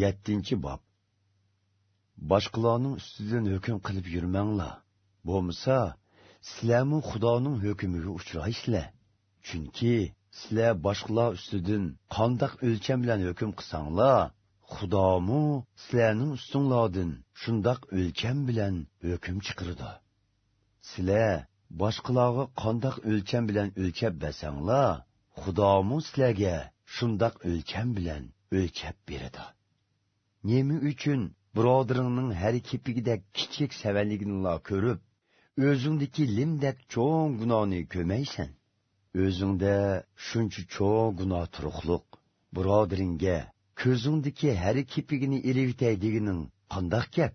yettinchi bob. Boshqalarning ustidan hukm qilib yurmanglar. Bo'lmasa sizlarmi xudoning hukmiga uchraysizlar chunki sizlar boshqalar ustidan qandoq o'lcham bilan hukm qilsanglar xudomu sizlarning ustinglardan shundoq o'lcham bilan hukm chiqirdi sizlar boshqalarga qandoq o'lcham bilan o'lchab bersanglar xudomu sizlarga shundoq o'lcham bilan o'lchab beradi. Nima uchun birodaringning har kepigidek kichik savalligini ko'rib o'zingdiki limdak cho'ng gunohni ko'maysan o'zingda shuncha cho'ng gunoh turuqliq birodaringga ko'zingdiki har kepigini elivitay deganing qandoq gap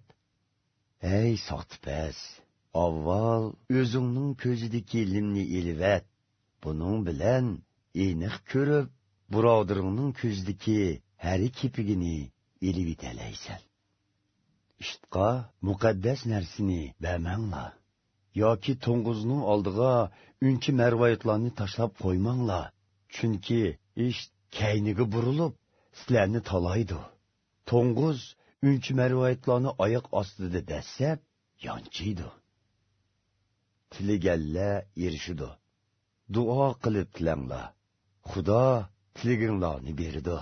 ey soxtipas avval o'zingning ko'zidagi limni elivat buning bilan aniq ko'rib birodaringning ko'zidiki har kepigini ilivitalaysan ishtiqo muqaddas narsani bamanglar. Yoki to'ng'izning oldiga unchi marvoyatlarni tashlab qo'ymanglar. Chunki ish kayniga burilib sizlarni talaydi to'ng'iz unchi marvoyatlarni oyoq ostida dasab yonchiydi. Tilaganlar erishidi duo qilib tilanglar. Xudo tilaginglarni berdi.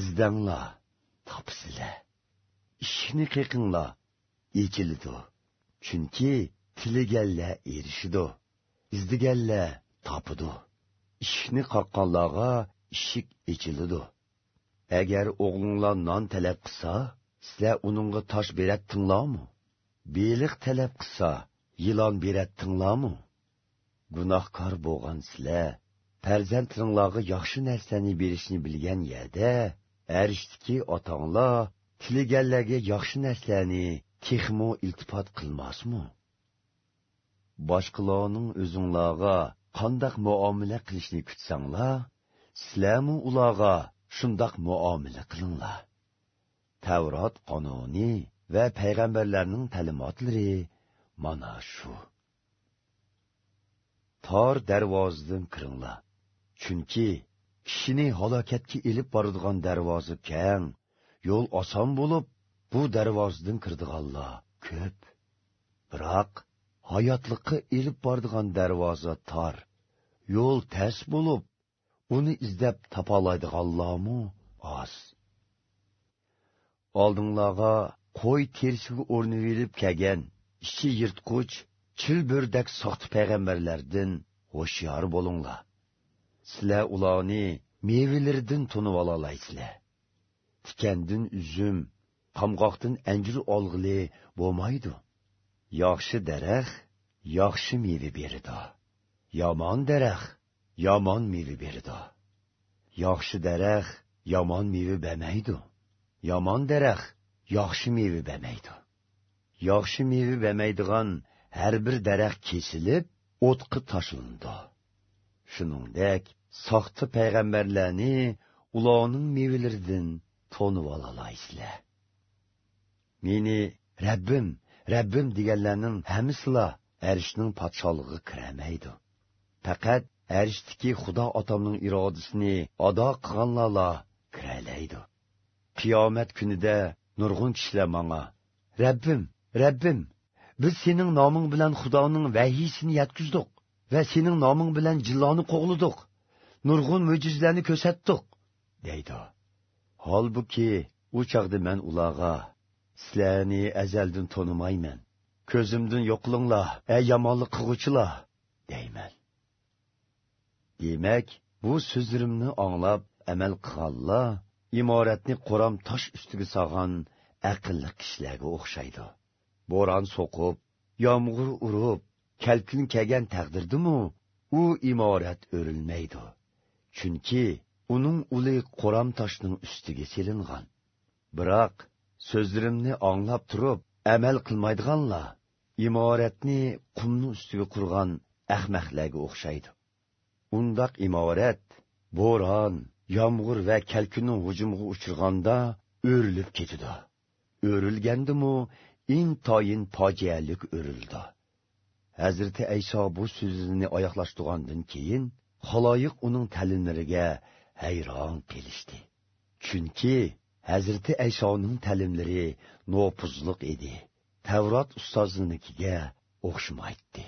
Izdanglar. Topsizlar ishni qiqinglar yechilidi chunki tilaganlar erishidi izdiganlar topidi ishni qoqqanlarga ishik echilidi agar o'g'linglar non talab qilsa sizlar uningga tosh beratdinglarmi beliq talab qilsa yilon beratdinglarmi gunohkor bo'lgan sizlar farzandlaringlarga yaxshi narsani berishni bilgan yerda arishdiki otanglar tilaganlarga yaxshi narsalarni texmo iltifot qilmasmi boshqalarning o'zinglarga qandoq muomala qilishni kutsanglar sizlarmi ularga shundoq muomala qilinglar tavrot qonuni va payg'ambarlarning ta'limotlari mana shu. Tor darvozadan kiringlar chunki kishini halokatga ilib boradigan darvoza keng. Yo'l oson bo'lib bu darvozadan kirdiganlar ko'p. Biroq hayotliqqa ilib boradigan darvoza tor. Yo'l tas bo'lib uni izlab topolaydiganlarmu oz. Oldinglarga qo'y terisiga o'rnaverib kelgan ichi yirtqich chilbirdak soxta payg'ambarlardan ho'shyor bo'linglar. Sizlar ularni mevalardan tunib ololaysizlar tikandin uzum qamg'oqdan anjir olg'ili bo'lmaydi. Yaxshi daraxt yaxshi meva beradi. Yomon daraxt yomon meva beradi. Yaxshi daraxt yomon meva bermaydi. Yomon daraxt yaxshi meva bermaydi. Yaxshi meva bermaydigan har bir daraxt kesilib o'tqi tashlandi shuningdek soxta payg'ambarlarni ularning mevalaridan to'nib ololaysizlar meni rabbim rabbim deganlarning hammasila arishning podsholig'iga kiramaydi. Faqat arishdiki xudo otamning irodasini ado qilganlarla kiralaydi. Qiyomat kunida nurg'un kishilar manga rabbim rabbim biz sening noming bilan xudoning vahiysini yetkizdik va sening noming bilan jilloni qo'g'lidik nurg'un mo'jizlarni ko'rsatdik deydi. Holbuki u chog'da man ularga sizlarni azaldan tonimayman. Ko'zimdan yo'qlinglar ey yomonlik qilg'uchilar deyman. Demak bu so'zlarimni anglab amal qilganlar imoratni qo'ram tosh ustiga solgan aqlli kishilarga o'xshaydi. Bo'ron so'qib yomg'ir urib kalkun kelgan taqdirdimu u imorat o'rilmaydi. Chunki uning uli qo'ram toshning ustiga selingan. Biroq so'zlarimni anglab turib amal qilmaydiganlar imoratni qumni ustiga qurgan ahmaqlarga o'xshaydi. Undoq imorat bo'ron yomg'ir va kalkunning hujumiga uchirganda o'rilib ketidi o'rilgandimu intoyin fojialik o'rildi. Hazrati ayso bu so'zini oyoqlashtirgandan keyin xaloyiq uning ta'limlariga hayron kelishdi. Chunki hazrati aysoning ta'limlari nopuzliq edi. Tavrot ustozinikiga o'xshamaydi